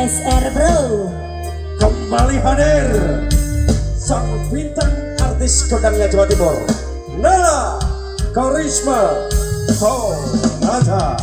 SR Bro. Kembali hadir Sang bintang artis kodangnya Jawa Timur Nala Karisma Sonata